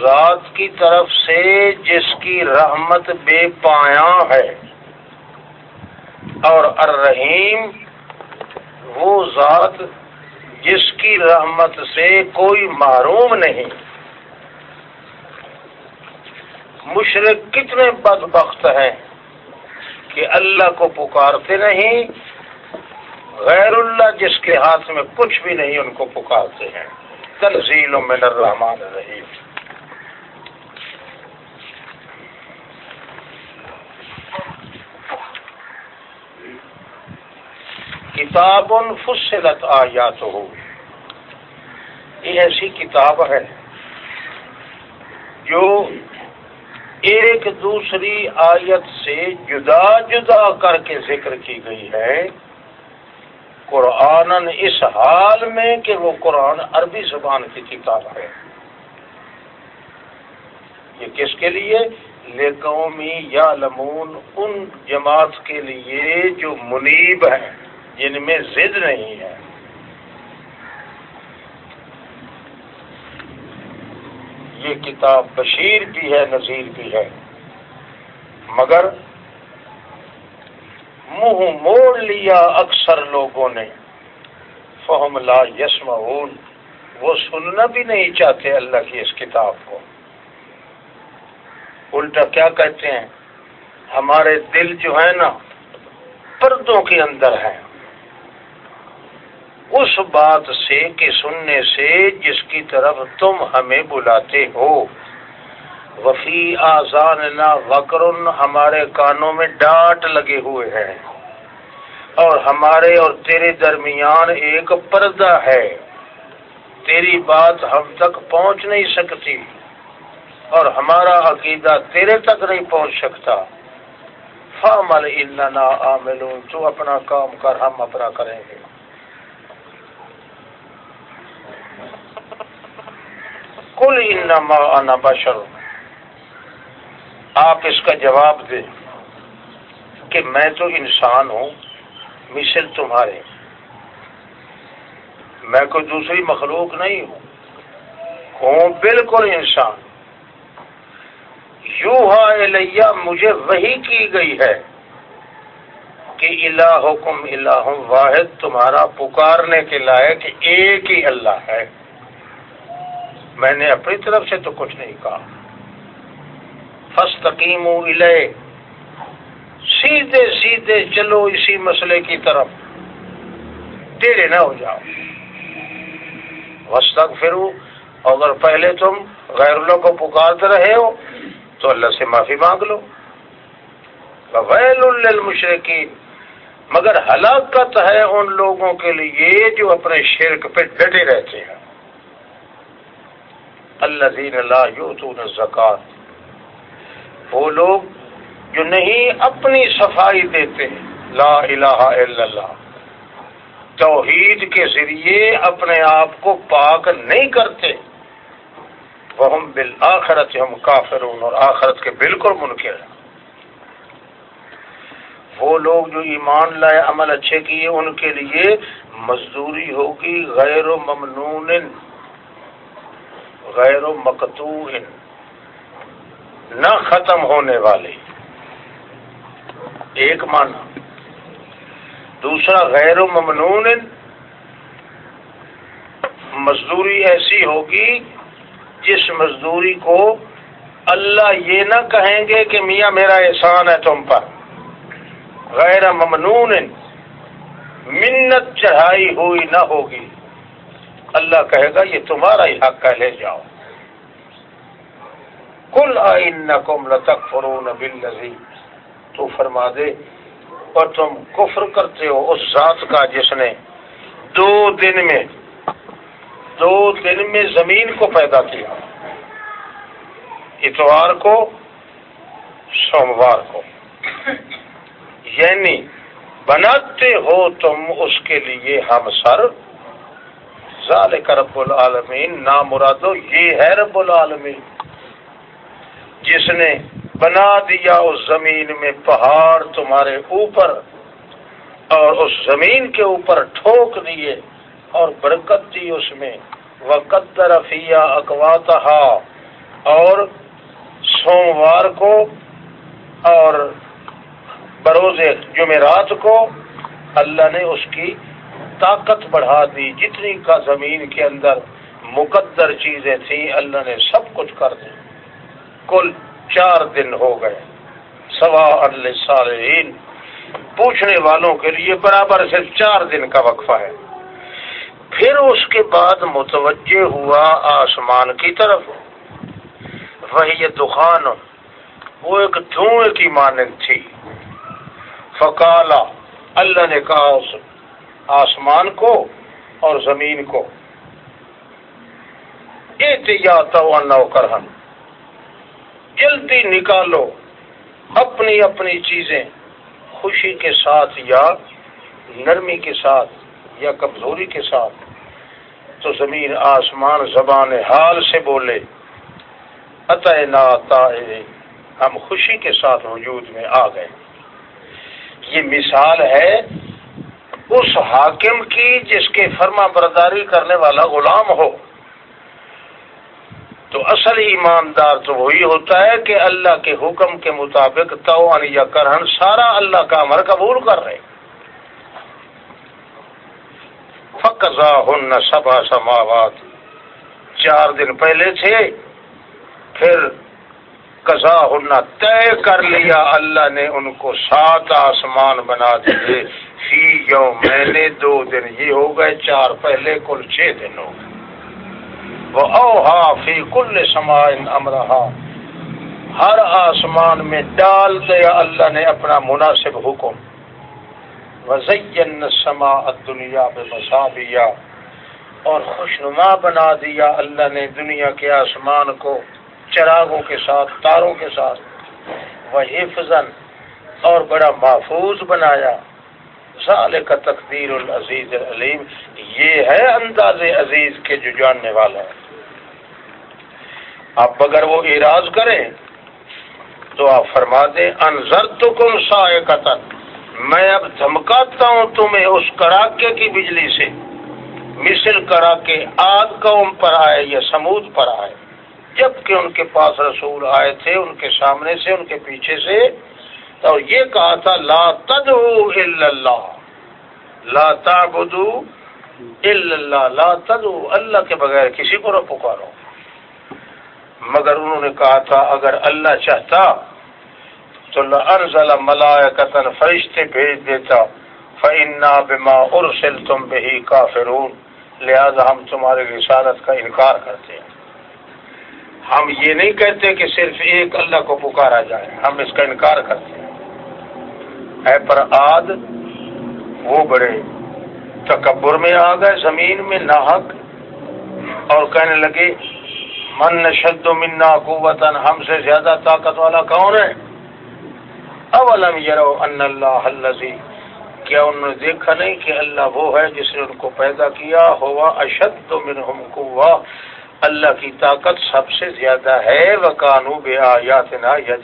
ذات کی طرف سے جس کی رحمت بے پایا ہے اور الرحیم وہ ذات جس کی رحمت سے کوئی محروم نہیں۔ مشرق کتنے بدبخت ہیں کہ اللہ کو پکارتے نہیں، غیر اللہ جس کے ہاتھ میں کچھ بھی نہیں ان کو پکارتے ہیں۔ تنزیل من الرحمن الرحیم۔ کتاب فصلت آیات ہو یہ ایسی کتاب ہے جو ایک دوسری آیت سے جدا جدا کر کے ذکر کی گئی ہے۔ قرآن اس حال میں کہ وہ قرآن عربی زبان کی کتاب ہے۔ یہ کس کے لیے؟ لے قومی یا لمون ان جماعت کے لیے جو منیب ہیں۔ جن میں ضد نہیں ہے۔ یہ کتاب بشیر بھی ہے، نذیر بھی ہے۔ مگر منہ موڑ لیا اکثر لوگوں نے۔ فہم لا یسم وہ سننا بھی نہیں چاہتے اللہ کی اس کتاب کو۔ الٹا کیا کہتے ہیں؟ ہمارے دل جو ہے نا، پردوں کے اندر ہیں۔ اس بات سے کہ سننے سے جس کی طرف تم ہمیں بلاتے ہو۔ وفی آزان نہ وکرن ہمارے کانوں میں ڈانٹ لگے ہوئے ہیں اور ہمارے اور تیرے درمیان ایک پردہ ہے۔ تیری بات ہم تک پہنچ نہیں سکتی اور ہمارا عقیدہ تیرے تک نہیں پہنچ سکتا۔ فامل عامل تو اپنا کام کر ہم اپنا کریں گے۔ کل انما انا بشر۔ آپ اس کا جواب دیں کہ میں تو انسان ہوں، مثل تمہارے۔ میں کوئی دوسری مخلوق نہیں ہوں ہوں بالکل انسان۔ یو ہا مجھے وہی کی گئی ہے کہ الہ حکم الہ واحد تمہارا پکارنے کے لائق ایک ہی اللہ ہے۔ میں نے اپنی طرف سے تو کچھ نہیں کہا۔ فس تقیم سیدھے سیدھے چلو اسی مسئلے کی طرف۔ ٹیڑے نہ ہو جاؤ۔ وس تک پھر اگر پہلے تم غیر اللہ کو پکارتے رہے ہو، تو اللہ سے معافی مانگ لو۔ ویل المشرقین مگر ہلاکت ہے ان لوگوں کے لیے جو اپنے شرک پہ ڈٹے رہتے ہیں۔ اللہ دین اللہ زکات وہ لوگ جو نہیں اپنی صفائی دیتے لا الہ الا اللہ۔ توحید کے ذریعے اپنے آپ کو پاک نہیں کرتے۔ وہ ہم بالآخرت ہم کافرون اور آخرت کے بالکل منکر ہیں۔ وہ لوگ جو ایمان لائے، عمل اچھے کیے، ان کے لیے مزدوری ہوگی غیر و ممنون۔ غیر مقتو نہ ختم ہونے والی ایک معنی۔ دوسرا، غیر و ممنون مزدوری ایسی ہوگی جس مزدوری کو اللہ یہ نہ کہیں گے کہ میاں میرا احسان ہے تم پر۔ غیر ممنون منت چڑھائی ہوئی نہ ہوگی۔ اللہ کہے گا، یہ تمہارا ہی حق ہے، لے جاؤ۔ کل آئین کم لتک فرون بل تو فرما دے، اور تم کفر کرتے ہو اس ذات کا جس نے دو دن میں، دو دن میں زمین کو پیدا کیا۔ اتوار کو، سوموار کو۔ یعنی بناتے ہو تم اس کے لیے ہم سر۔ ذالک رب العالمین نام مرادو یہ ہے رب العالمین۔ جس نے بنا دیا اس زمین میں پہاڑ تمہارے اوپر اور اس زمین کے اوپر ٹھوک دیے اور برکت دی اس میں۔ وہ قدر فیا اور سوموار کو اور بروز جمعرات کو اللہ نے اس کی طاقت بڑھا دی۔ جتنی کا زمین کے اندر مقدر چیزیں تھیں، اللہ نے سب کچھ کر دی۔ کل چار دن ہو گئے۔ سوا اللہ پوچھنے والوں کے لیے برابر صرف چار دن کا وقفہ ہے۔ پھر اس کے بعد متوجہ ہوا آسمان کی طرف۔ وہی دخان، وہ ایک دھوئیں کی مانند تھی۔ فکالا اللہ نے کہا آسمان کو اور زمین کو۔ نو کرہن جلدی نکالو اپنی اپنی چیزیں، خوشی کے ساتھ یا نرمی کے ساتھ یا کمزوری کے ساتھ۔ تو زمین آسمان زبان حال سے بولے ہم خوشی کے ساتھ وجود میں آ گئے۔ یہ مثال ہے اس حاکم کی جس کے فرما برداری کرنے والا غلام ہو۔ تو اصل ایماندار تو وہی ہوتا ہے کہ اللہ کے حکم کے مطابق تو یا کرہن سارا اللہ کا امر قبول کر رہے فقضا ہن سبا سماوات۔ چار دن پہلے تھے، پھر قضا ہونا طے کر لیا، اللہ نے ان کو سات آسمان بنا دیے۔ فی یو میں نے دو دن یہ ہو گئے، چار پہلے کل چھ دن ہو گئے۔ وہ اوہا فی کل سما امرہا ہر آسمان میں ڈال دیا اللہ نے اپنا مناسب حکم۔ وزین سما دنیا بے مسابیا اور خوشنما بنا دیا اللہ نے دنیا کے آسمان کو چراغوں کے ساتھ، تاروں کے ساتھ۔ وہ حفظن اور بڑا محفوظ بنایا۔ ظال کا تقدیر العزیز العلیم، یہ ہے انداز عزیز کے جو جاننے والا ہے اب اگر وہ اراض کریں تو آپ فرما دیں انضر تو کم سائے میں اب دھمکاتا ہوں تمہیں اس کڑاکے کی بجلی سے۔ مثل کڑاکے آگ قوم پر آئے یا سمود پر آئے جبکہ ان کے پاس رسول آئے تھے، ان کے سامنے سے، ان کے پیچھے سے۔ تو یہ کہا تھا، لا تدعو الا اللہ، لا تعبدو الا اللہ، لا تدعو اللہ کے بغیر کسی کو نہ پکارو۔ مگر انہوں نے کہا تھا، اگر اللہ چاہتا تو انزل ملائکتن فرشتے بھیج دیتا۔ فَإِنَّا بِمَا أُرْسِلْتُمْ بِهِ كَافِرُونَ لہذا ہم تمہارے رسالت کا انکار کرتے ہیں۔ ہم یہ نہیں کہتے کہ صرف ایک اللہ کو پکارا جائے، ہم اس کا انکار کرتے ہیں۔ اے پر وہ بڑے تکبر میں آ گئے، زمین میں ناحق، اور کہنے لگے، من شد منا قوتن ہم سے زیادہ طاقت والا کون ہے؟ اولم یرو ان اللہ الذی، کیا انہوں نے دیکھا نہیں کہ اللہ وہ ہے جس نے ان کو پیدا کیا؟ ہوا اشد منہم قوہ اللہ کی طاقت سب سے زیادہ ہے وہ بے آیات نا یا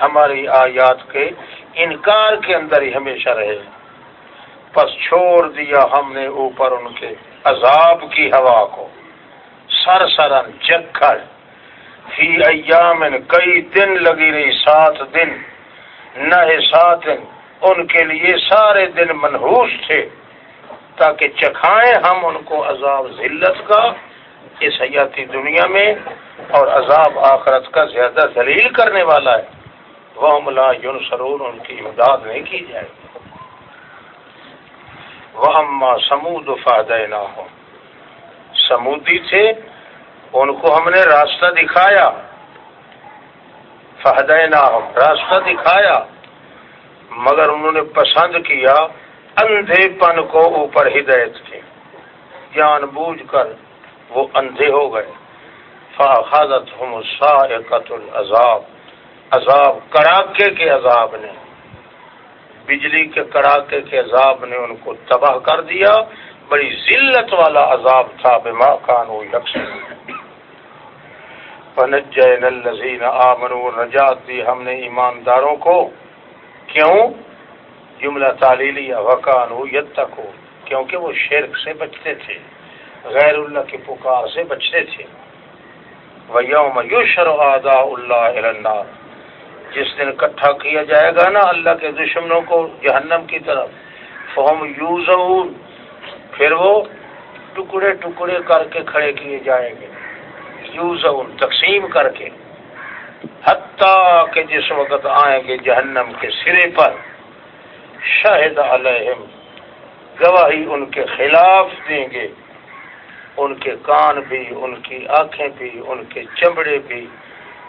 ہماری آیات کے انکار کے اندر ہی ہمیشہ رہے۔ پس چھوڑ دیا ہم نے اوپر ان کے عذاب کی ہوا کو۔ سر سرن چکھر فی ایام کئی دن لگی رہی، سات دن۔ نہ سات دن۔ ان کے لیے سارے دن منحوس تھے۔ تاکہ چکھائیں ہم ان کو عذاب ذلت کا۔ اس حیاتی دنیا میں اور عذاب آخرت کا زیادہ ذلیل کرنے والا ہے۔ وہ ملا یون سرور ان کی امداد نہیں کی جائے۔ وہ اما سمود فائدہ نہ ہو سمودی تھے، ان کو ہم نے راستہ دکھایا۔ فہدہ نہ ہو راستہ دکھایا۔ مگر انہوں نے پسند کیا اندھے پن کو اوپر ہدایت کی جان بوجھ کر وہ اندھے ہو گئے۔ فاخذت ہم العذاب۔ عذاب کڑاکے کے عذاب نے، بجلی کے کڑاکے کے عذاب نے ان کو تباہ کر دیا۔ بڑی ذلت والا عذاب تھا، بما کانو یکسر فنجین الذین آمنوا، نجات دی ہم نے ایمانداروں کو۔ کیوں؟ جملہ تعلیلی وکانو یتقو کیونکہ وہ شرک سے بچتے تھے۔ غیر اللہ کی پکار سے بچتے تھے۔ ویوم یشر آداء اللہ النار۔ جس دن اکٹھا کیا جائے گا نا اللہ کے دشمنوں کو جہنم کی طرف فہم یوزون پھر وہ ٹکڑے ٹکڑے کر کے کھڑے کیے جائیں گے۔ یوزون تقسیم کر کے۔ حتیٰ کہ جس وقت آئیں گے جہنم کے سرے پر۔ شاہد علیہم گواہی ان کے خلاف دیں گے۔ ان کے کان بھی، ان کی آنکھیں بھی، ان کے چمڑے بھی۔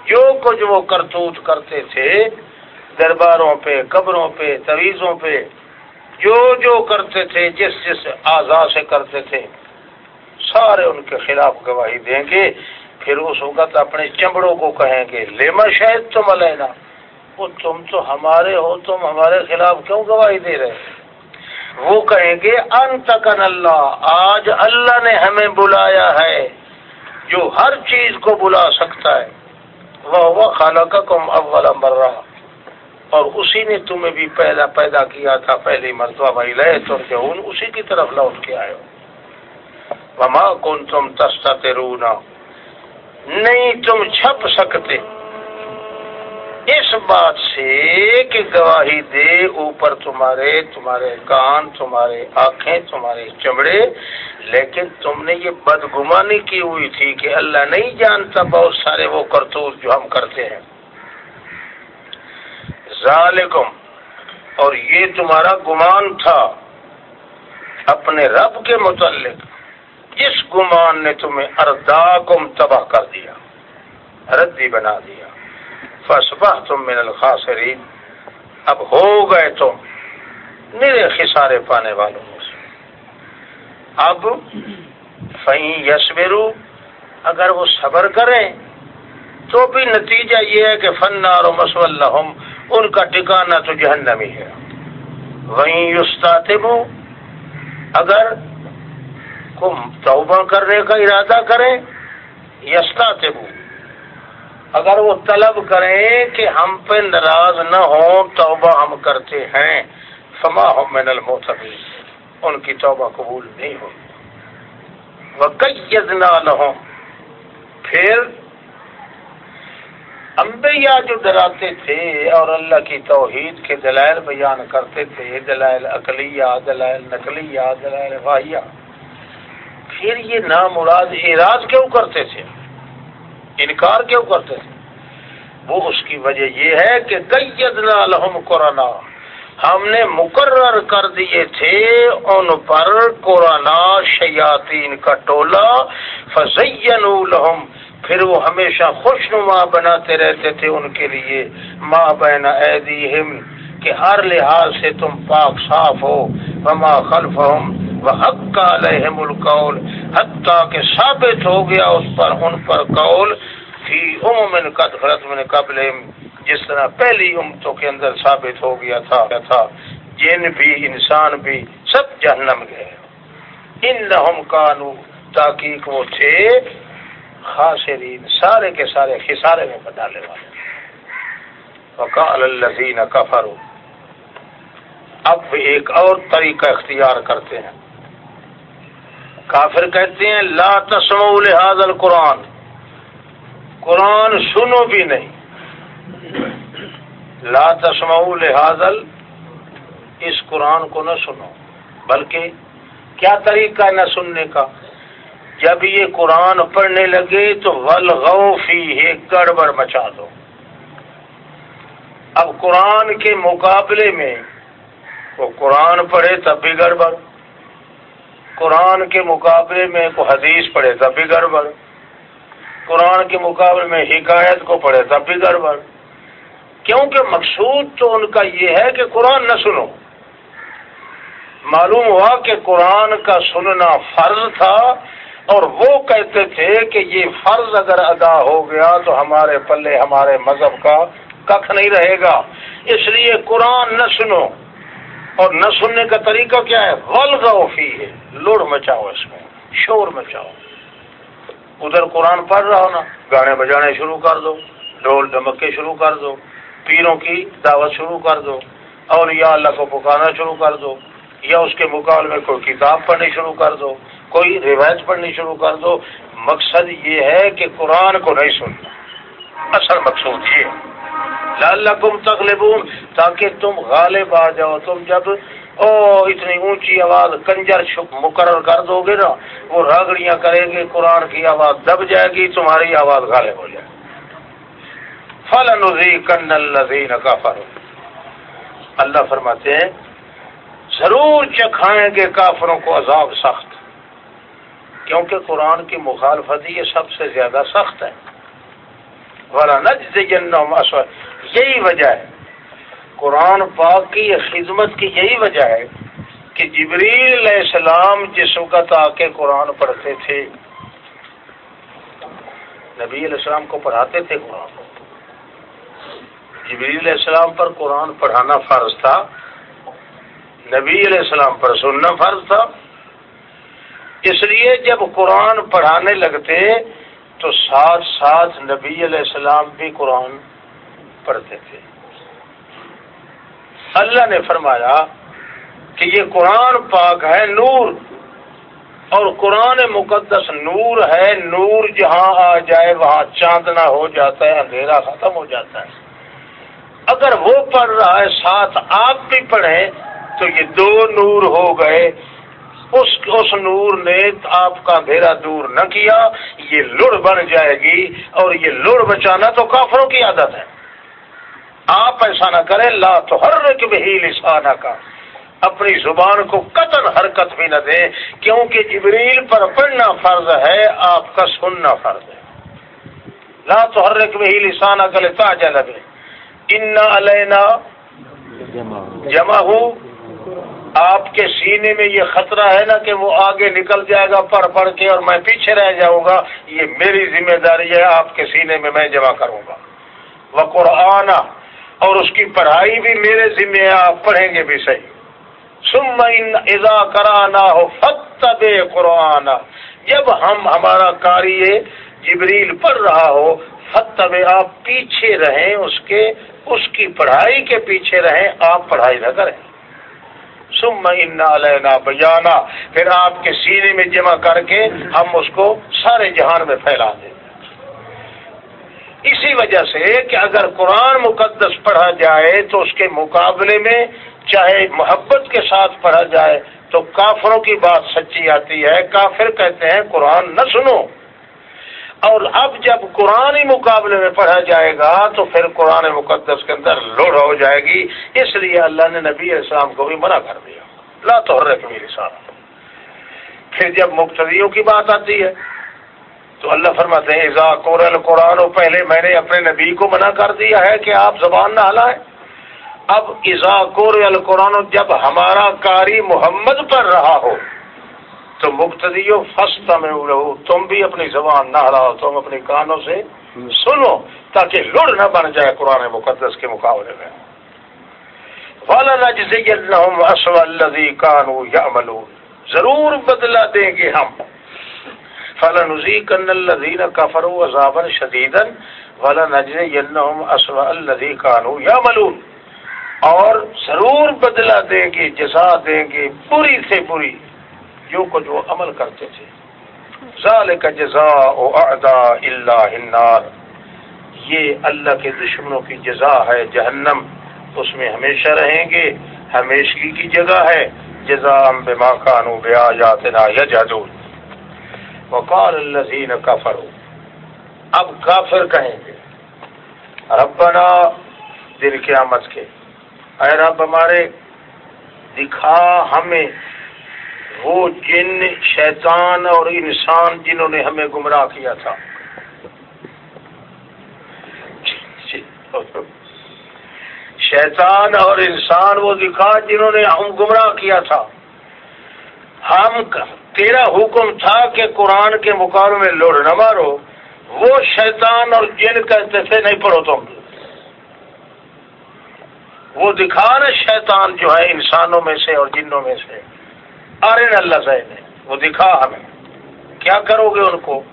جو کچھ وہ کرتوت کرتے تھے درباروں پہ، قبروں پہ طویزوں پہ۔ جو جو کرتے تھے، جس جس آزا سے کرتے تھے۔ سارے ان کے خلاف گواہی دیں گے۔ پھر اس وقت اپنے چمڑوں کو کہیں گے لیما شاید تم علینا وہ تم تو ہمارے ہو، تم ہمارے خلاف کیوں گواہی دے رہے وہ کہیں گے ان تکن اللہ، آج اللہ نے ہمیں بلایا ہے، جو ہر چیز کو بلا سکتا ہے۔ وہ وہ خالہ کا کم اول مرہ۔ اور اسی نے تمہیں بھی پیدا پیدا کیا تھا، پہلی مرتبہ۔ بھائی لیے تم اسی کی طرف لوٹ کے آئے ہو۔ وما کن تم تستا رونا نہیں تم چھپ سکتے۔ اس بات سے کہ گواہی دے اوپر تمہارے تمہارے کان، تمہارے آنکھیں، تمہارے چمڑے۔ لیکن تم نے یہ بدگمانی کی ہوئی تھی کہ اللہ نہیں جانتا بہت سارے وہ کرتوت جو ہم کرتے ہیں۔ ذالکم، اور یہ تمہارا گمان تھا۔ اپنے رب کے متعلق جس گمان نے تمہیں ارداکم تباہ کر دیا ردی بنا دیا۔ فسبہ تم من الخاسرین۔ اب ہو گئے تم۔ میرے خسارے پانے والوں میں سے۔ اب فہیں یسبرو اگر وہ صبر کریں، تو بھی نتیجہ یہ ہے کہ فنار و مسول ان کا ٹکانا تو جہنمی ہے۔ وہیں یستاتب اگر توبہ کرنے کا ارادہ کریں یستا اگر وہ طلب کریں کہ ہم پہ ناراض نہ ہوں، توبہ ہم کرتے ہیں۔ فما ہو من الموتبی ان کی توبہ قبول نہیں ہوگی وہ کئی نہ پھر انبیاء جو ڈراتے تھے اور اللہ کی توحید کے دلائل بیان کرتے تھے، دلائل اقلیہ دلائل نقلیہ، دلائل واحیہ پھر یہ نامراد اعراض کیوں کرتے تھے؟ انکار کیوں کرتے تھے وہ اس کی وجہ یہ ہے کہ قیدنا لہم قرآن ہم نے مقرر کر دیے تھے ان پر قرآن شیاطین کا ٹولہ فزین لہم، پھر وہ ہمیشہ خوش نما بناتے رہتے تھے ان کے لیے ماں بہن ایدیہم، کہ ہر لحاظ سے تم پاک صاف ہو، وما خلفہم حق علیہم القول حتیٰ کہ ثابت ہو گیا اس پر، ان پر قول، فی امن قد خلط من قبل جس طرح پہلی امتوں کے اندر ثابت ہو گیا تھا تھا؟ جن بھی، انسان بھی، سب جہنم گئے۔ ان لہم کانو تاکیق وہ تھے خاصرین سارے کے سارے خسارے میں بدالے والے۔ وقال الذین کفروا۔ اب ایک اور طریقہ اختیار کرتے ہیں۔ کافر کہتے ہیں، لا تسمو لحاظ القرآن۔ قرآن سنو بھی نہیں۔ لا تسمو لحاظ اس قرآن کو نہ سنو۔ بلکہ کیا طریقہ ہے نہ سننے کا؟ جب یہ قرآن پڑھنے لگے تو ولغو فی ہے گڑبڑ مچا دو۔ اب قرآن کے مقابلے میں وہ قرآن پڑھے تب بھی گڑبڑ۔ قرآن کے مقابلے میں کو حدیث پڑھے تب بھی گڑبڑ قرآن کے مقابلے میں حکایت کو پڑھے تب بھی گڑبڑ کیونکہ مقصود تو ان کا یہ ہے کہ قرآن نہ سنو۔ معلوم ہوا کہ قرآن کا سننا فرض تھا اور وہ کہتے تھے کہ یہ فرض اگر ادا ہو گیا تو ہمارے پلے، ہمارے مذہب کا کخ نہیں رہے گا۔ اس لیے قرآن نہ سنو۔ اور نہ سننے کا طریقہ کیا ہے؟ غلغی ہے۔ لوڑ مچاؤ اس میں، شور مچاؤ۔ ادھر قرآن پڑھ رہا ہو نا، گانے بجانے شروع کر دو، ڈھول ڈمکے شروع کر دو، پیروں کی دعوت شروع کر دو اور یا اللہ کو پکانا شروع کر دو، یا اس کے مقابلے میں کوئی کتاب پڑھنی شروع کر دو، کوئی روایت پڑھنی شروع کر دو۔ مقصد یہ ہے کہ قرآن کو نہیں سننا۔ اصل مقصود یہ لال تغلبون، تاکہ تم غالب آ جاؤ۔ تم جب او اتنی اونچی آواز، کنجر مقرر کر دو گے نا، وہ راگڑیاں کرے گے، قرآن کی آواز دب جائے گی، تمہاری آواز غالب ہو جائے فل کن الزین کا اللہ فرماتے ہیں، ضرور چکھائیں گے کافروں کو عذاب سخت، کیونکہ قرآن کی مخالفت یہ سب سے زیادہ سخت ہے۔ یہی وجہ ہے۔ قرآن پاک کی خدمت کی یہی وجہ ہے کہ جبریل علیہ السلام جس وقت آ کے قرآن پڑھتے تھے، نبی علیہ السلام کو پڑھاتے تھے قرآن۔ کو جبریل علیہ السلام پر قرآن پڑھانا فرض تھا، نبی علیہ السلام پر سننا فرض تھا۔ اس لیے جب قرآن پڑھانے لگتے تو ساتھ ساتھ نبی علیہ السلام بھی قرآن پڑھتے تھے۔ اللہ نے فرمایا کہ یہ قرآن پاک ہے نور، اور قرآن مقدس نور ہے، نور جہاں آ جائے وہاں چاندنا ہو جاتا ہے، اندھیرا ختم ہو جاتا ہے۔ اگر وہ پڑھ رہا ہے، ساتھ آپ بھی پڑھیں تو یہ دو نور ہو گئے۔ اس اس نور نے آپ کا اندھیرا دور نہ کیا، یہ لڑ بن جائے گی اور یہ لڑ بچانا تو کافروں کی عادت ہے۔ آپ ایسا نہ کریں، لا تو ہر بھی لسانہ کا اپنی زبان کو قطن حرکت بھی نہ دیں، کیونکہ جبریل پر پڑھنا فرض ہے، آپ کا سننا فرض ہے۔ لا تو ہر بھی لسانہ کا تاجا لگے ان علینا جمع ہو آپ کے سینے میں یہ خطرہ ہے نا کہ وہ آگے نکل جائے گا، پڑھ پڑھ کے اور میں پیچھے رہ جاؤں گا، یہ میری ذمہ داری ہے، آپ کے سینے میں میں جمع کروں گا۔ وہ قرآن اور اس کی پڑھائی بھی میرے ذمہ ہے، آپ پڑھیں گے بھی صحیح۔ سم اضا کرانا ہو فتب قرآن جب ہم، ہمارا کاری جبریل پڑھ رہا ہو فتب آپ پیچھے رہیں، اس کے، اس کی پڑھائی کے پیچھے رہیں، آپ پڑھائی نہ کریں۔ سم علینا بیانا، پھر آپ کے سینے میں جمع کر کے ہم اس کو سارے جہان میں پھیلا دیں۔ اسی وجہ سے کہ اگر قرآن مقدس پڑھا جائے تو اس کے مقابلے میں چاہے محبت کے ساتھ پڑھا جائے تو کافروں کی بات سچی آتی ہے، کافر کہتے ہیں قرآن نہ سنو۔ اور اب جب قرآن مقابلے میں پڑھا جائے گا تو پھر قرآن مقدس کے اندر لوڑ ہو جائے گی۔ اس لیے اللہ نے نبی اسلام کو بھی منع کر دیا۔ لا تو میری صاحب پھر جب مقتدیوں کی بات آتی ہے، تو اللہ فرماتے ہیں ایزا قرآن قرآن پہلے میں نے اپنے نبی کو منع کر دیا ہے کہ آپ زبان نہ ہلائیں۔ اب ایزا قور القرآن، جب ہمارا کاری محمد پر رہا ہو تو مقتدیو فسٹ میں رہو، تم بھی اپنی زبان نہ ہلاؤ، تم اپنی کانوں سے سنو تاکہ لڑ نہ بن جائے قرآن مقدس کے مقابلے میں۔ کانو یا ضرور بدلا دیں گے ہم۔ فلا نزی کن الدین کفر عذاب شدید ولا نجر اسو کانو یا ملون اور ضرور بدلا دیں گے، جزا دیں گے، بری سے بری۔ جو کچھ وہ عمل کرتے تھے۔ ظال کا جزا ادا اللہ النار۔ یہ اللہ کے دشمنوں کی جزا ہے جہنم۔ اس میں ہمیشہ رہیں گے، ہمیشگی کی جگہ ہے۔ جزا بے ماں کانو بیا جاتنا یا وقال الذین کفروا۔ اب کافر کہیں گے، ربنا دل قیامت کے۔ اے رب ہمارے، دکھا ہمیں۔ وہ جن شیطان اور انسان جنہوں نے ہمیں گمراہ کیا تھا۔ شیطان اور انسان وہ دکھا جنہوں نے ہم گمراہ کیا تھا۔ ہم تیرا حکم تھا کہ قرآن کے مقابلے میں لوڑ نہ مارو۔ وہ شیطان اور جن کہتے تھے، نہیں پڑھو تم۔ وہ دکھا نا شیطان جو ہے انسانوں میں سے اور جنوں میں سے۔ آرین اللہ صاحب نے، وہ دکھا ہمیں۔ کیا کرو گے ان کو؟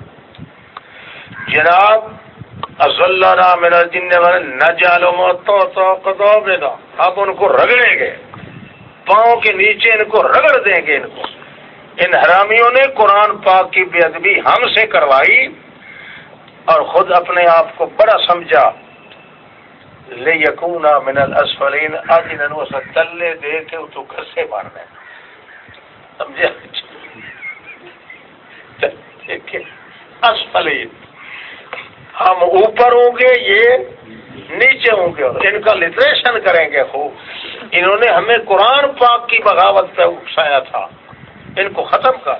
جناب میرا جن نہ جالو اب ان کو رگڑیں گے۔ پاؤں کے نیچے ان کو رگڑ دیں گے ان کو۔ ان حرامیوں نے قرآن پاک کی بے ادبی ہم سے کروائی اور خود اپنے آپ کو بڑا سمجھا۔ لے یقون من الاسفلین آج انہوں سے تلے دے کے تو کسے مارنے سمجھا؟ اسفلین ہم اوپر ہوں گے، یہ نیچے ہوں گے۔ ان کا لٹریشن کریں گے۔ خوب۔ انہوں نے ہمیں قرآن پاک کی بغاوت پہ اکسایا تھا۔ ان کو ختم کر۔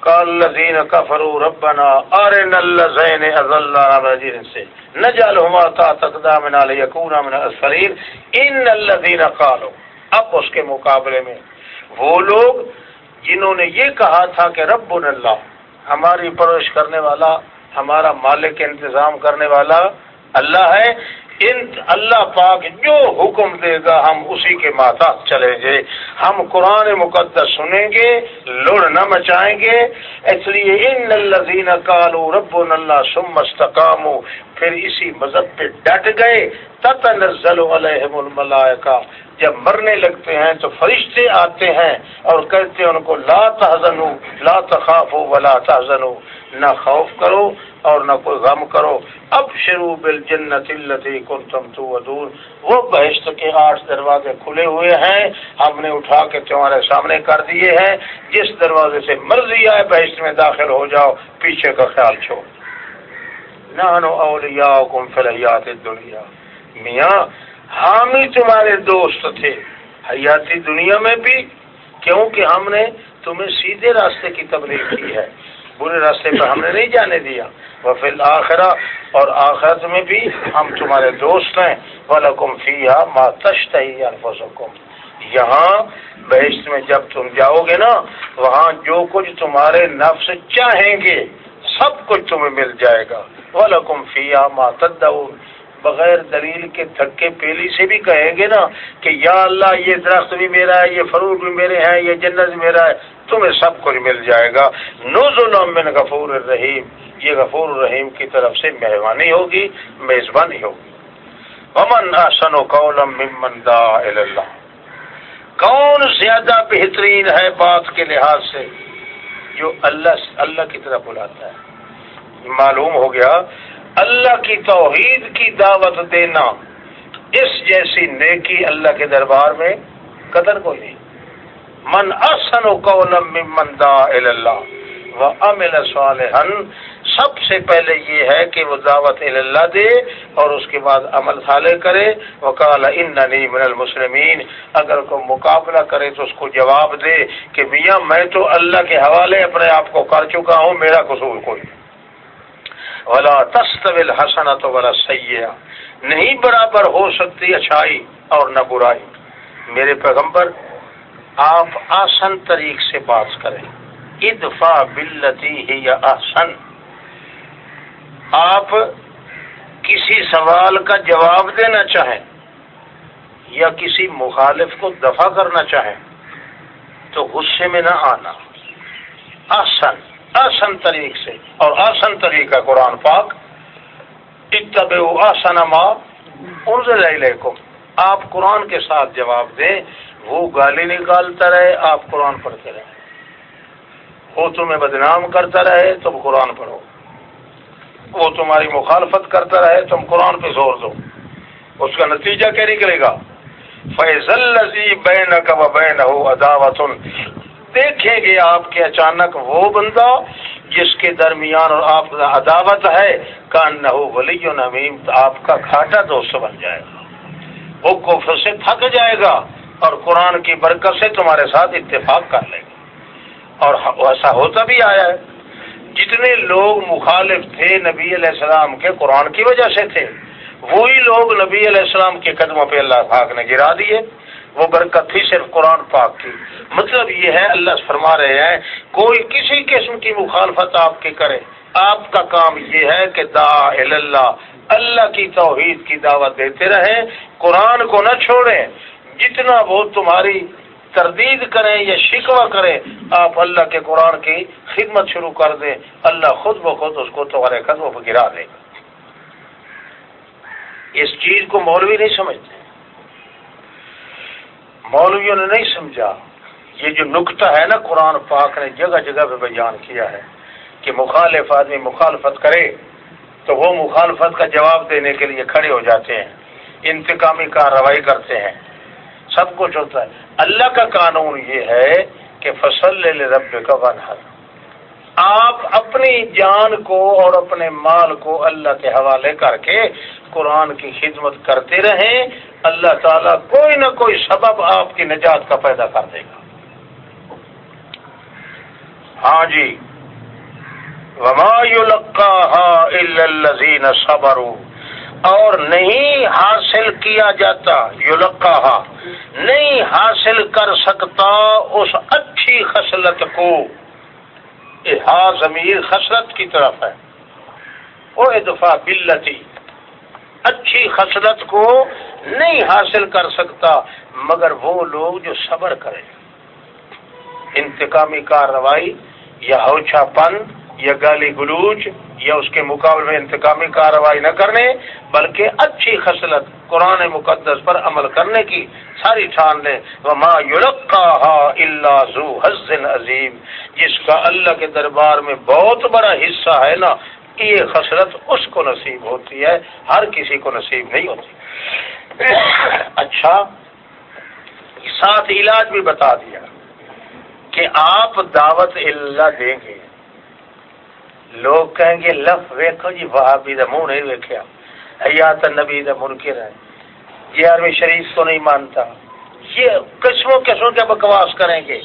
کال لذین کفرو ربنا ارن اللذین اذلنا رجین سے۔ نجعلہما تا تقدام من یکونا من اسفلین ان اللذین قالو اب اس کے مقابلے میں۔ وہ لوگ جنہوں نے یہ کہا تھا کہ رب اللہ، ہماری پرورش کرنے والا، ہمارا مالک انتظام کرنے والا اللہ ہے۔ ان اللہ پاک جو حکم دے گا، ہم اسی کے ماتا چلیں گے۔ ہم قرآن مقدس سنیں گے، لڑ نہ مچائیں گے۔ اس لیے ان الزین کالو رب اللہ سم استقام پھر اسی مذہب پہ ڈٹ گئے۔ تتنزل علیہم الملائکہ۔ جب مرنے لگتے ہیں تو فرشتے آتے ہیں اور کہتے ہیں ان کو، لا تحزنو لا تخافو ولا تحزنو نہ خوف کرو اور نہ کوئی غم کرو۔ اب شروع بل جنت التی کن تم تو وہ بہشت کے آٹھ دروازے کھلے ہوئے ہیں۔ ہم نے اٹھا کے تمہارے سامنے کر دیے ہیں۔ جس دروازے سے مرضی آئے بہشت میں داخل ہو جاؤ۔ پیچھے کا خیال چھوڑ۔ نانو اولیاء کم دنیا میاں، ہم ہی تمہارے دوست تھے۔ حیاتی دنیا میں بھی، کیونکہ ہم نے تمہیں سیدھے راستے کی تبلیغ کی ہے۔ برے راستے پہ ہم نے نہیں جانے دیا۔ وہ فی الآخرہ، اور آخرت میں بھی ہم تمہارے دوست ہیں۔ وَلَكُمْ فِيهَا مَا تَشْتَهِي أَنفُسُكُمْ۔ یہاں بہشت میں جب تم جاؤ گے نا، وہاں جو کچھ تمہارے نفس چاہیں گے، سب کچھ تمہیں مل جائے گا۔ وَلَكُمْ فِيهَا مَا تَدَّعُونَ۔ بغیر دلیل کے دھکے پیلی سے بھی کہیں گے نا کہ یا اللہ، یہ درخت بھی میرا ہے، یہ فروٹ بھی میرے ہیں، یہ جنت میرا ہے۔ تمہیں سب کچھ مل جائے گا۔ نوز من غفور الرحیم۔ یہ غفور الرحیم کی طرف سے مہربانی ہوگی، میزبانی ہوگی۔ امن احسن و قولم ممن دا اللہ۔ کون زیادہ بہترین ہے بات کے لحاظ سے؟ جو اللہ اللہ کی طرف بلاتا ہے۔ معلوم ہو گیا، اللہ کی توحید کی دعوت دینا اس جیسی نیکی اللہ کے دربار میں قدر کوئی نہیں۔ من اصن ممن دا اللہ و امل صالحا، سب سے پہلے یہ ہے کہ وہ دعوت اللہ دے اور اس کے بعد عمل صالح کرے۔ وہ اننی من المسلمین، اگر کوئی مقابلہ کرے تو اس کو جواب دے کہ میاں، میں تو اللہ کے حوالے اپنے آپ کو کر چکا ہوں، میرا قصور کوئی ولا تستویل حسنت ولا سیاح نہیں برابر ہو سکتی اچھائی اور نہ برائی۔ میرے پیغمبر آپ آسن طریق سے بات کریں۔ ادفا بلتی ہی یا آسن آپ کسی سوال کا جواب دینا چاہیں یا کسی مخالف کو دفع کرنا چاہیں تو غصے میں نہ آنا۔ آسن آسن طریق سے۔ اور آسن طریقہ قرآن پاک۔ اتب آسن ماں کو آپ قرآن کے ساتھ جواب دیں۔ وہ گالی نکالتا رہے، آپ قرآن پڑھتے رہے۔ وہ تمہیں بدنام کرتا رہے، تم قرآن پڑھو۔ وہ تمہاری مخالفت کرتا رہے، تم قرآن پہ زور دو۔ اس کا نتیجہ کیا نکلے گا؟ فیضل بین کا بین ہو اداوت دیکھیں گے آپ کے اچانک وہ بندہ جس کے درمیان اور آپ کا عداوت ہے کان نہ ہو ولی نمیم آپ کا کھاٹا دوست بن جائے گا۔ وہ کفر سے تھک جائے گا۔ اور قرآن کی برکت سے تمہارے ساتھ اتفاق کر لے گا اور ایسا ہوتا بھی آیا ہے۔ جتنے لوگ مخالف تھے نبی علیہ السلام کے قرآن کی وجہ سے تھے، وہی لوگ نبی علیہ السلام کے قدموں پہ اللہ پاک نے گرا دیے۔ وہ برکت تھی صرف قرآن پاک کی۔ مطلب یہ ہے، اللہ فرما رہے ہیں، کوئی کسی قسم کی مخالفت آپ کی کرے۔ آپ کا کام یہ ہے کہ دا اللہ اللہ کی توحید کی دعوت دیتے رہیں۔ قرآن کو نہ چھوڑیں۔ جتنا وہ تمہاری تردید کریں یا شکوہ کریں، آپ اللہ کے قرآن کی خدمت شروع کر دیں۔ اللہ خود بخود اس کو تمہارے قدموں پہ گرا دے گا۔ اس چیز کو مولوی نہیں سمجھتے۔ مولویوں نے نہیں سمجھا۔ یہ جو نقطہ ہے نا قرآن پاک نے جگہ جگہ پہ بیان کیا ہے کہ مخالف آدمی مخالفت کرے تو وہ مخالفت کا جواب دینے کے لیے کھڑے ہو جاتے ہیں، انتقامی کارروائی کرتے ہیں۔ سب کچھ ہوتا ہے۔ اللہ کا قانون یہ ہے کہ فصل لے رب کا ون آپ اپنی جان کو اور اپنے مال کو اللہ کے حوالے کر کے قرآن کی خدمت کرتے رہیں۔ اللہ تعالیٰ کوئی نہ کوئی سبب آپ کی نجات کا پیدا کر دے گا۔ ہاں جی۔ وما الذین صبروا۔ اور نہیں حاصل کیا جاتا یلقا نہیں حاصل کر سکتا اس اچھی خصلت کو۔ ہا ضمیر خسرت کی طرف ہے۔ وہ دفعہ بلتی اچھی خسرت کو نہیں حاصل کر سکتا، مگر وہ لوگ جو صبر کریں۔ انتقامی کارروائی یا ہوچا پن یا گالی گلوچ یا اس کے مقابلے میں انتقامی کارروائی نہ کرنے، بلکہ اچھی خصلت قرآن مقدس پر عمل کرنے کی ساری ٹھان لے۔ وما اللہ زو حسن عظیم جس کا اللہ کے دربار میں بہت بڑا حصہ ہے نا، یہ خسرت اس کو نصیب ہوتی ہے، ہر کسی کو نصیب نہیں ہوتی۔ اچھا ساتھ علاج بھی بتا دیا کہ آپ دعوت اللہ دیں گے۔ لوگ کہیں گے لف ویکو جی وہابی دا منہ نہیں ویکیا حیات نبی دا منکر ہے۔ یہ عربی شریف کو نہیں مانتا۔ یہ قسموں قسموں کے بکواس کریں گے۔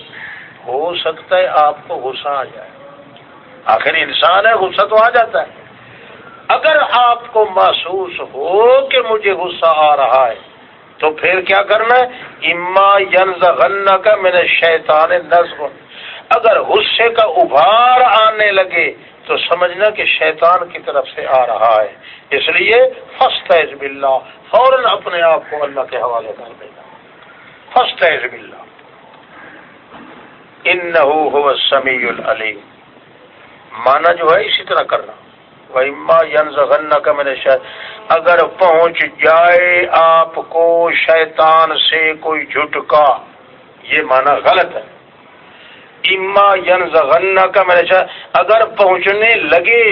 ہو سکتا ہے آپ کو غصہ آ جائے۔ آخر انسان ہے، غصہ تو آ جاتا ہے۔ اگر آپ کو محسوس ہو کہ مجھے غصہ آ رہا ہے، تو پھر کیا کرنا ہے؟ اما ینز غنہ کا میرے شیطان نظم اگر غصے کا ابھار آنے لگے تو سمجھنا کہ شیطان کی طرف سے آ رہا ہے۔ اس لیے فسٹ عزب اللہ فوراً اپنے آپ کو اللہ کے حوالے کر دے گا فسٹ عزب اللہ ان سمیع العلیم۔ مانا جو ہے اسی طرح کرنا۔ وہ کا میں نے شاید اگر پہنچ جائے آپ کو شیطان سے کوئی جھٹکا، یہ مانا غلط ہے۔ اما ین کا میں نے اگر پہنچنے لگے،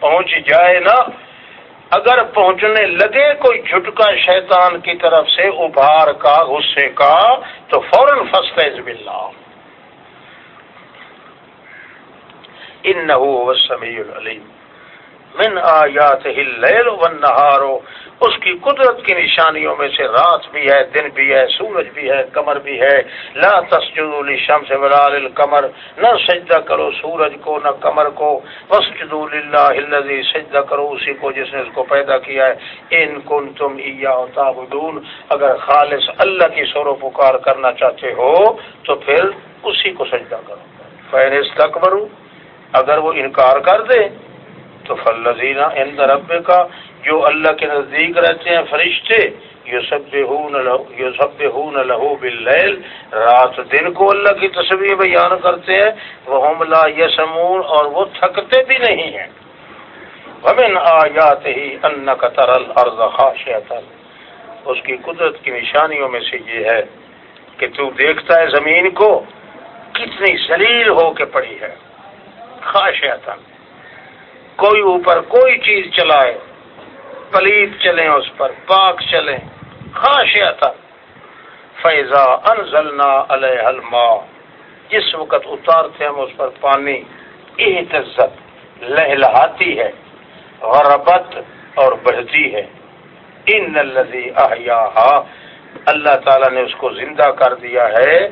پہنچ جائے نا، اگر پہنچنے لگے کوئی جھٹکا شیطان کی طرف سے، ابھار کا، غصے کا، تو فوراً فسٹ باللہ۔ ان سمیع العلیم من آیات اللیل والنہار، اس کی قدرت کی نشانیوں میں سے رات بھی ہے، دن بھی ہے، سورج بھی ہے کمر بھی ہے۔ لا تسجدوا للشمس ولا للقمر، نہ سجدہ کرو سورج کو، نہ کمر کو۔ واسجدوا للہ الذی سجدہ کرو، اسی کو جس نے اس کو پیدا کیا ہے۔ ان کنتم ایاہ تعبدون، اگر خالص اللہ کی سور و پکار کرنا چاہتے ہو، تو پھر اسی کو سجدہ کرو۔ فین استکبروا اگر وہ انکار کر دے تو فلزینہ عند رب کا جو اللہ کے نزدیک رہتے ہیں فرشتے یو سب یو سب لہو بل رات دن کو اللہ کی تصویر بیان کرتے ہیں وہ لا یسمون اور وہ تھکتے بھی نہیں ہیں۔ ومن آیات ہی ان کا ترل ارض اس کی قدرت کی نشانیوں میں سے یہ ہے کہ تو دیکھتا ہے زمین کو، کتنی ذلیل ہو کے پڑی ہے خاشعتن کوئی اوپر کوئی چیز چلائے پلیت چلیں اس پر، پاک چلیں۔ خاشعتن فیضا انزلنا علیہ الماء، جس وقت اتارتے ہم اس پر پانی احتزت لہلہاتی ہے، غربت اور بڑھتی ہے۔ ان الذی احیاہا اللہ تعالیٰ نے اس کو زندہ کر دیا ہے۔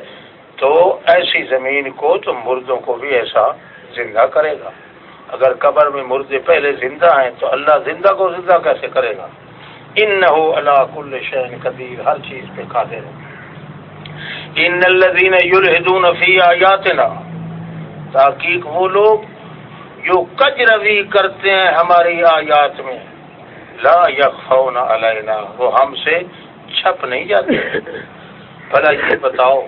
تو ایسی زمین کو، تو مردوں کو بھی ایسا زندہ کرے گا۔ اگر قبر میں مردے پہلے زندہ ہیں تو اللہ زندہ کو زندہ کیسے کرے گا؟ ان نہ ہو اللہ کل شہن قدیر، ہر چیز پہ قادر ہے۔ ان الذین یلحدون فی آیاتنا، تحقیق وہ لوگ جو کج روی کرتے ہیں ہماری آیات میں، لا یخفون علینا، وہ ہم سے چھپ نہیں جاتے۔ بھلا یہ بتاؤ،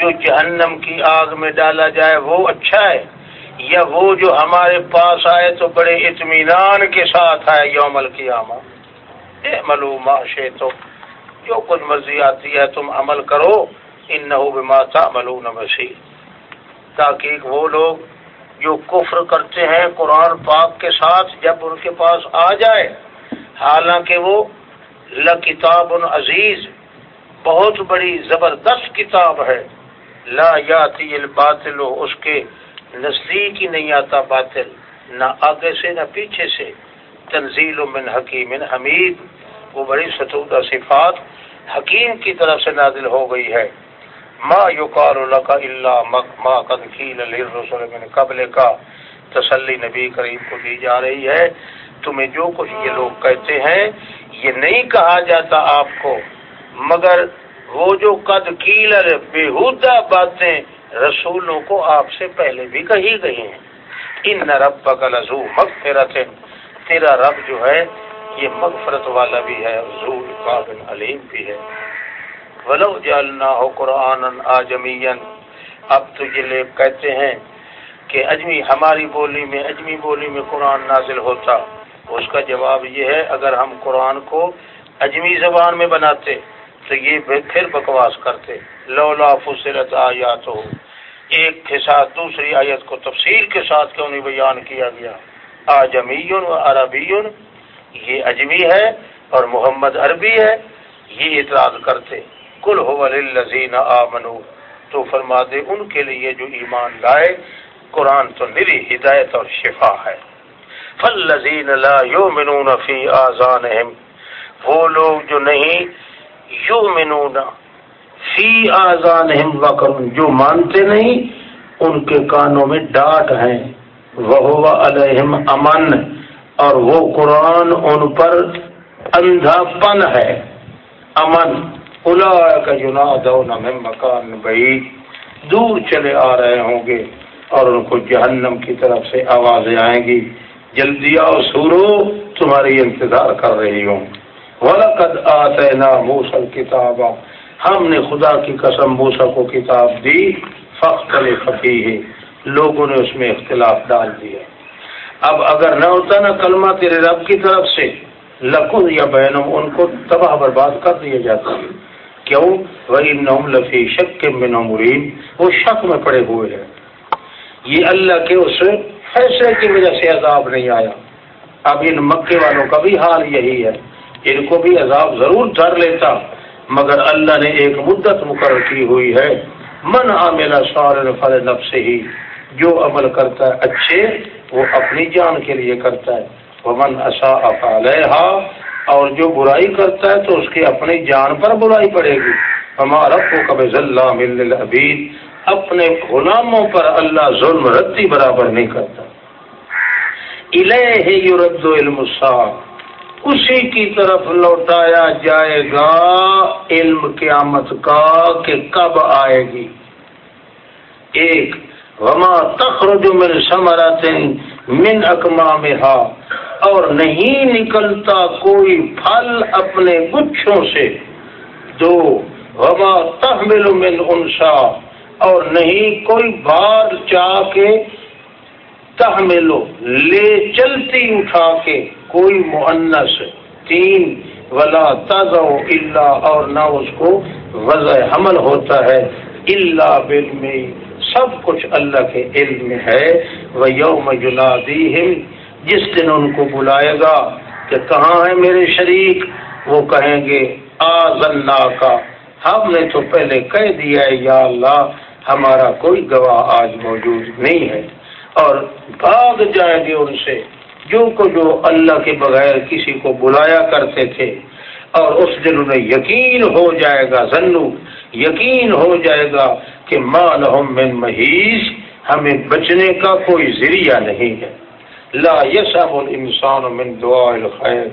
جو جہنم کی آگ میں ڈالا جائے وہ اچھا ہے؟ یا وہ جو ہمارے پاس آئے تو بڑے اطمینان کے ساتھ آئے یوم القیامہ۔ اے ملوم تو جو کچھ مرضی آتی ہے تم عمل کرو ان نہ تعملون بصیر۔ تاکہ وہ لوگ جو کفر کرتے ہیں قرآن پاک کے ساتھ جب ان کے پاس آ جائے، حالانکہ وہ لکتاب عزیز، بہت بڑی زبردست کتاب ہے۔ لا یاتی الباطل، اس کے نزدیک ہی نہیں آتا باطل، نہ آگے سے، نہ پیچھے سے۔ تنزیل من حکیم، حمید۔ وہ بڑی ستودہ صفات حکیم کی طرف سے نازل ہو گئی ہے۔ ما یقال لك الا ما قد قيل للرسل من قبل کا۔ تسلی نبی کریم کو دی جا رہی ہے۔ تمہیں جو کچھ یہ لوگ کہتے ہیں، یہ نہیں کہا جاتا آپ کو۔ مگر وہ جو قد کیل بےحدہ باتیں رسولوں کو آپ سے پہلے بھی کہی گئی ہیں۔ ان رب کا لزو مغفرت تیرا رب جو ہے، یہ مغفرت والا بھی ہے زو قابل علیم بھی ہے۔ ولو جالنا ہو قرآن آجمین اب تو یہ لوگ کہتے ہیں کہ اجمی، ہماری بولی میں، اجمی بولی میں قرآن نازل ہوتا۔ اس کا جواب یہ ہے، اگر ہم قرآن کو اجمی زبان میں بناتے، تو یہ پھر بکواس کرتے۔ لولا فصلت آیات ہو ایک کے ساتھ دوسری آیت کو تفصیل کے ساتھ کیوں نہیں بیان کیا گیا؟ آجمی و عربی یہ اجمی ہے اور محمد عربی ہے، یہ اعتراض کرتے کل ہو لذین آ تو فرما دے ان کے لیے جو ایمان لائے، قرآن تو نری ہدایت اور شفا ہے۔ فل لا یؤمنون فی آذانہم، وہ لوگ جو نہیں، یؤمنون فی آذانہم وقر جو مانتے نہیں، ان کے کانوں میں ڈاٹ ہیں۔ وہ علیہم امن، اور وہ قرآن ان پر اندھا پن ہے۔ امن الا کا جنا میں مکان بھائی دور چلے آ رہے ہوں گے، اور ان کو جہنم کی طرف سے آوازیں آئیں گی۔ جلدی آؤ سورو، تمہاری انتظار کر رہی ہوں۔ ولقد آتینا موسل کتاب ہم نے خدا کی قسم موسا کو کتاب دی فخر فقی ہے لوگوں نے اس میں اختلاف ڈال دیا۔ اب اگر نہ ہوتا نا کلمہ تیرے رب کی طرف سے، لکن یا بہنم ان کو تباہ برباد کر دیا جاتا ہے۔ کیوں؟ وہی نوم لفی شک کے میں وہ شک میں پڑے ہوئے ہیں۔ یہ اللہ کے اس فیصلے کی وجہ سے عذاب نہیں آیا۔ اب ان مکے والوں کا بھی حال یہی ہے۔ ان کو بھی عذاب ضرور ڈر لیتا۔ مگر اللہ نے ایک مدت مقرر کی ہوئی ہے۔ من عاملہ سار فل نب سے ہی جو عمل کرتا ہے اچھے، وہ اپنی جان کے لیے کرتا ہے۔ وہ من اصا افالحا اور جو برائی کرتا ہے تو اس کی اپنی جان پر برائی پڑے گی۔ ہمارا کو کب مل اپنے غلاموں پر اللہ ظلم ردی برابر نہیں کرتا۔ یورد علم اسی کی طرف لوٹایا جائے گا علم قیامت کا کہ کب آئے گی۔ ایک، وما تخرج من سمرات من اکما اور نہیں نکلتا کوئی پھل اپنے گچھوں سے۔ دو، وما تحمل من انسا اور نہیں کوئی بار چاہ کے تحملو، لے چلتی اٹھا کے۔ کوئی معنس تین ولا تازہ اللہ اور نہ اس کو وضع حمل ہوتا ہے اللہ بل میں سب کچھ اللہ کے علم میں ہے۔ وہ یوم جلادیہم جس دن ان کو بلائے گا کہ کہاں ہے میرے شریک؟ وہ کہیں گے آ کا ہم نے تو پہلے کہہ دیا ہے، یا اللہ، ہمارا کوئی گواہ آج موجود نہیں ہے۔ اور بھاگ جائیں گے ان سے۔ جو کو جو اللہ کے بغیر کسی کو بلایا کرتے تھے، اور اس دن انہیں یقین ہو جائے گا ذنو یقین ہو جائے گا کہ مان من محیث ہمیں بچنے کا کوئی ذریعہ نہیں ہے۔ لا یسب الانسان من دعا الخیر،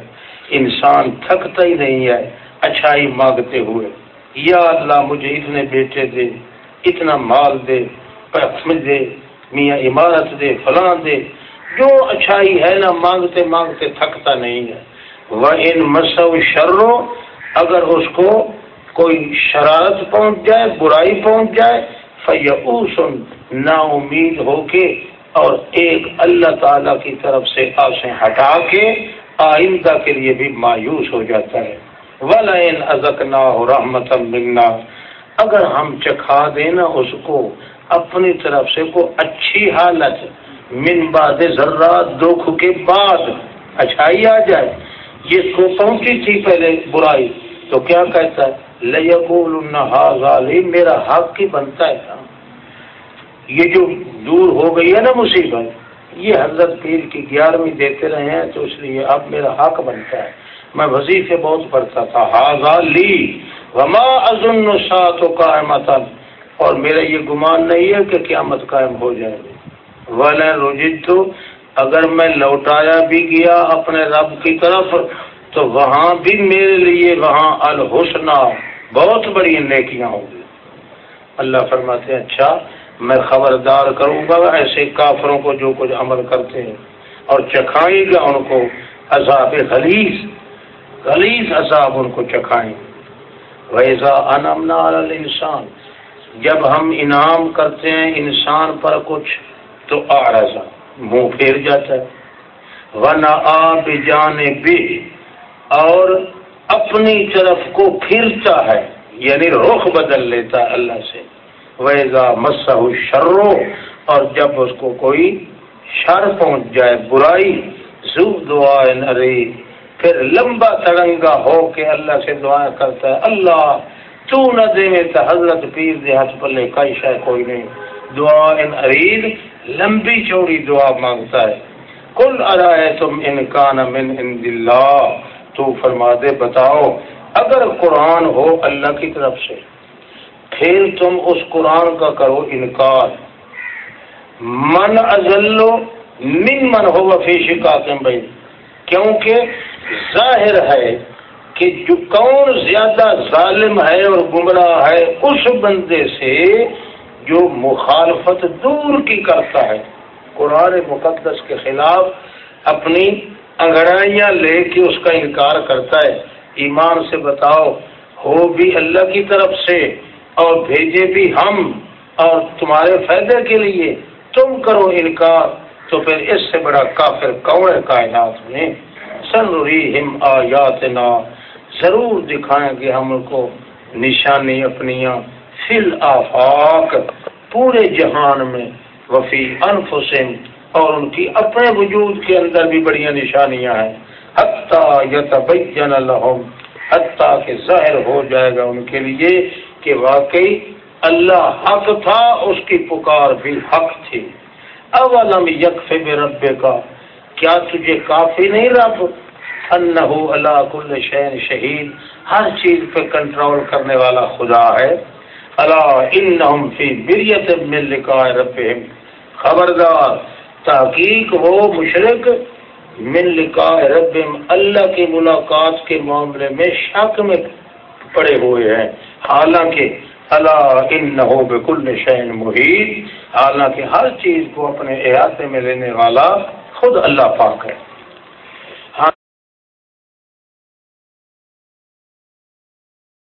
انسان تھکتا ہی نہیں ہے، اچھائی مانگتے ہوئے۔ یا اللہ، مجھے اتنے بیٹے دے، اتنا مال دے دے، میاں عمارت دے فلاں دے جو اچھائی ہے نا مانگتے مانگتے تھکتا نہیں ہے؟ وہ ان مسو شرو اگر اس کو کوئی شرارت پہنچ جائے، برائی پہنچ جائے فیسن نا امید ہو کے اور ایک اللہ تعالی کی طرف سے آسیں ہٹا کے آئندہ کے لیے بھی مایوس ہو جاتا ہے۔ ولین ازک نہ ہو رحمت ملنا اگر ہم چکھا دیں نا اس کو، اپنی طرف سے کو اچھی حالت من بعد ذرات دکھ کے بعد۔ اچھائی آ جائے۔ جس کو پہنچی تھی پہلے برائی۔ تو کیا کہتا ہے؟ لئی میرا حق ہی بنتا ہے یہ جو دور ہو گئی ہے نا مصیبت، یہ حضرت پیر کی گیارہویں دیتے رہے ہیں، تو اس لیے اب میرا حق بنتا ہے۔ میں وظیفے بہت پڑھتا تھا۔ ہاضا لی، وما ازن تو قائمت اور میرا یہ گمان نہیں ہے کہ قیامت قائم ہو جائے۔ گی رجت اگر میں لوٹایا بھی گیا اپنے رب کی طرف، تو وہاں بھی میرے لیے وہاں الحسنہ، بہت بڑی نیکیاں ہوں گی۔ اللہ فرماتے ہیں اچھا میں خبردار کروں گا ایسے کافروں کو جو کچھ عمل کرتے ہیں، اور چکھائیں گا ان کو عذاب خلیص خلیص عذاب ان کو چکھائیں۔ ویزا انمنا انسان جب ہم انعام کرتے ہیں انسان پر کچھ تو آ رہا منہ پھیر جاتا ہے۔ ورنہ آپ جانے بھی اور اپنی طرف کو پھرتا ہے یعنی رخ بدل لیتا ہے اللہ سے۔ ویزا مسہ شرو اور جب اس کو کوئی شر پہنچ جائے، برائی زو دعا نری پھر لمبا تڑنگا ہو کے اللہ سے دعا کرتا ہے، اللہ تو نہ دے میں تو حضرت پیر دے ہاتھ پلے کئی شہ کوئی نہیں۔ دعا ان ارید لمبی چوڑی دعا مانگتا ہے۔ کل ارائے تم انکان من ان دلہ تو فرما دے، بتاؤ، اگر قرآن ہو اللہ کی طرف سے، پھر تم اس قرآن کا کرو انکار۔ من ازلو من من ہو وفی شکاکم بھائی کیونکہ ظاہر ہے کہ جو کون زیادہ ظالم ہے اور گمراہ ہے، اس بندے سے جو مخالفت دور کی کرتا ہے۔ قرآن مقدس کے خلاف اپنی انگڑائیاں لے کے اس کا انکار کرتا ہے۔ ایمان سے بتاؤ، ہو بھی اللہ کی طرف سے اور بھیجے بھی ہم اور تمہارے فائدے کے لیے۔ تم کرو انکار، تو پھر اس سے بڑا کافر کون ہے کائنات میں؟ سنری ہم آیات ضرور دکھائیں گے ہم کو، نشانی اپنیاں۔ فل آفاق پورے جہان میں وفی انفسم اور ان کی اپنے وجود کے اندر بھی بڑی نشانیاں ہیں۔ حتیٰ یتبین لہم حتیٰ کہ ظاہر ہو جائے گا ان کے لیے کہ واقعی اللہ حق تھا، اس کی پکار بھی حق تھی۔ اولم یکف رب کا کیا تجھے کافی نہیں رب؟ انہو اللہ کل شہن شہید ہر چیز پہ کنٹرول کرنے والا خدا ہے۔ اللہ انہم فی بریت من لقاء ربہم۔ خبردار، تحقیق وہ مشرق، من لقاء ربہم، اللہ کی ملاقات کے معاملے میں شک میں پڑے ہوئے ہیں۔ حالانکہ اللہ ان بکل شعین محیط، حالانکہ ہر چیز کو اپنے احاطے میں لینے والا خود اللہ پاک ہے۔